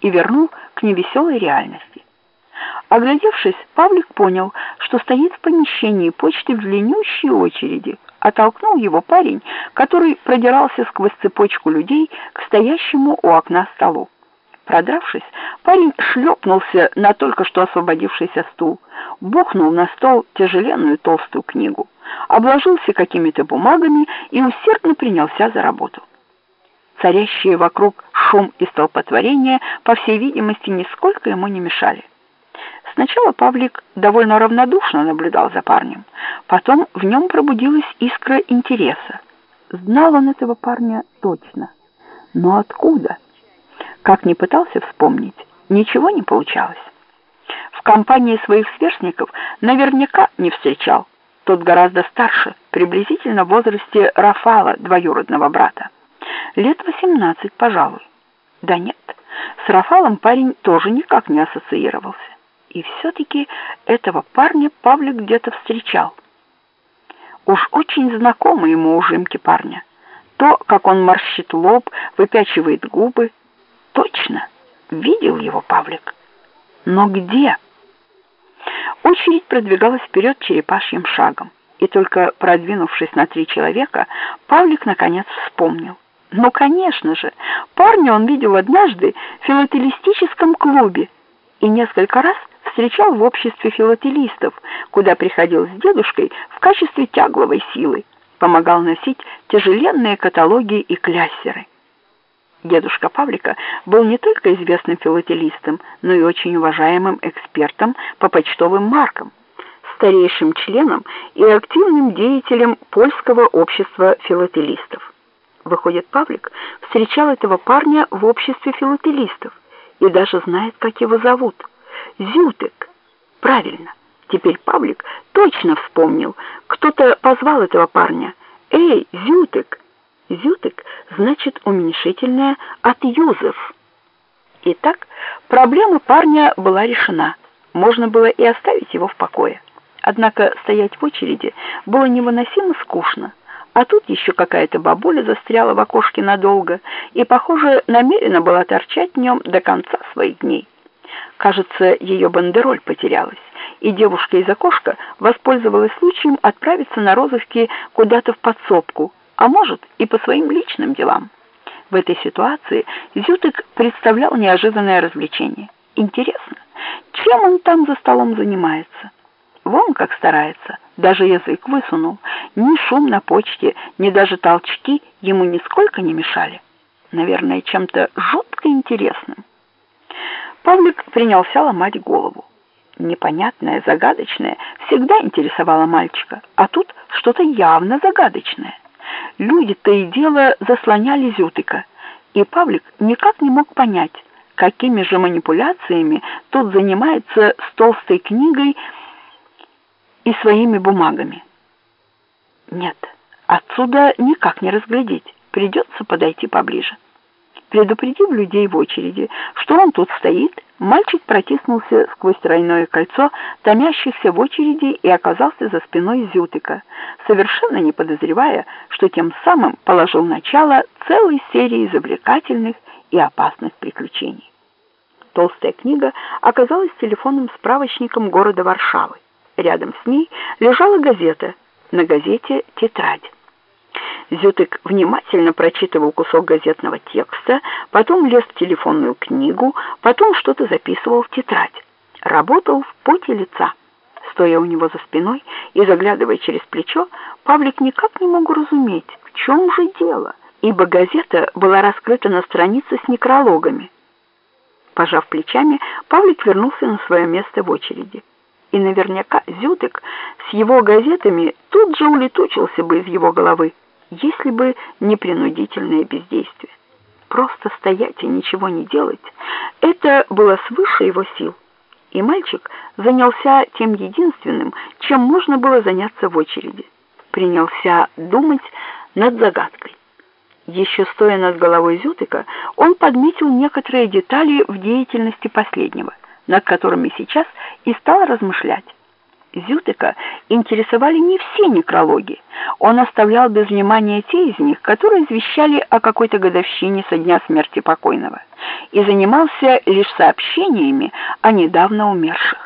и вернул к невеселой реальности. Оглядевшись, Павлик понял, что стоит в помещении почты в длиннющей очереди. Оттолкнул его парень, который продирался сквозь цепочку людей к стоящему у окна столу. Продравшись, парень шлепнулся на только что освободившийся стул, бухнул на стол тяжеленную толстую книгу, обложился какими-то бумагами и усердно принялся за работу. Царящие вокруг шум и столпотворение, по всей видимости, нисколько ему не мешали. Сначала Павлик довольно равнодушно наблюдал за парнем, потом в нем пробудилась искра интереса. Знал он этого парня точно. Но откуда? Как ни пытался вспомнить, ничего не получалось. В компании своих сверстников наверняка не встречал. Тот гораздо старше, приблизительно в возрасте Рафала, двоюродного брата. Лет восемнадцать, пожалуй. Да нет, с Рафалом парень тоже никак не ассоциировался. И все-таки этого парня Павлик где-то встречал. Уж очень знакомы ему ужимки парня. То, как он морщит лоб, выпячивает губы. Точно, видел его Павлик. Но где? Очередь продвигалась вперед черепашьим шагом. И только продвинувшись на три человека, Павлик наконец вспомнил. Ну, конечно же, парня он видел однажды в филателистическом клубе и несколько раз встречал в обществе филателистов, куда приходил с дедушкой в качестве тягловой силы, помогал носить тяжеленные каталоги и кляссеры. Дедушка Павлика был не только известным филателистом, но и очень уважаемым экспертом по почтовым маркам, старейшим членом и активным деятелем польского общества филателистов. Выходит, Павлик встречал этого парня в обществе филателистов и даже знает, как его зовут – Зютык. Правильно. Теперь Павлик точно вспомнил. Кто-то позвал этого парня. Эй, Зютык. Зютык значит уменьшительное от Юзеф. Итак, проблема парня была решена. Можно было и оставить его в покое. Однако стоять в очереди было невыносимо скучно. А тут еще какая-то бабуля застряла в окошке надолго и, похоже, намерена была торчать в нем до конца своих дней. Кажется, ее бандероль потерялась, и девушка из окошка воспользовалась случаем отправиться на розыски куда-то в подсобку, а может и по своим личным делам. В этой ситуации Зютык представлял неожиданное развлечение. Интересно, чем он там за столом занимается? Вон как старается, даже язык высунул. Ни шум на почте, ни даже толчки ему нисколько не мешали. Наверное, чем-то жутко интересным. Павлик принялся ломать голову. Непонятное, загадочное всегда интересовало мальчика, а тут что-то явно загадочное. Люди то и дело заслоняли Зютыка, и Павлик никак не мог понять, какими же манипуляциями тот занимается с толстой книгой и своими бумагами. Нет, отсюда никак не разглядеть, придется подойти поближе. Предупредив людей в очереди, что он тут стоит, мальчик протиснулся сквозь тройное кольцо, томящихся в очереди, и оказался за спиной Зютыка, совершенно не подозревая, что тем самым положил начало целой серии завлекательных и опасных приключений. Толстая книга оказалась телефонным справочником города Варшавы. Рядом с ней лежала газета, на газете «Тетрадь». Зютык внимательно прочитывал кусок газетного текста, потом лез в телефонную книгу, потом что-то записывал в тетрадь. Работал в поте лица. Стоя у него за спиной и заглядывая через плечо, Павлик никак не мог разуметь, в чем же дело, ибо газета была раскрыта на странице с некрологами. Пожав плечами, Павлик вернулся на свое место в очереди. И наверняка Зютык с его газетами тут же улетучился бы из его головы если бы не принудительное бездействие. Просто стоять и ничего не делать — это было свыше его сил. И мальчик занялся тем единственным, чем можно было заняться в очереди. Принялся думать над загадкой. Еще стоя над головой Зютыка, он подметил некоторые детали в деятельности последнего, над которыми сейчас и стал размышлять. Зютыка интересовали не все некрологи. Он оставлял без внимания те из них, которые извещали о какой-то годовщине со дня смерти покойного, и занимался лишь сообщениями о недавно умершем.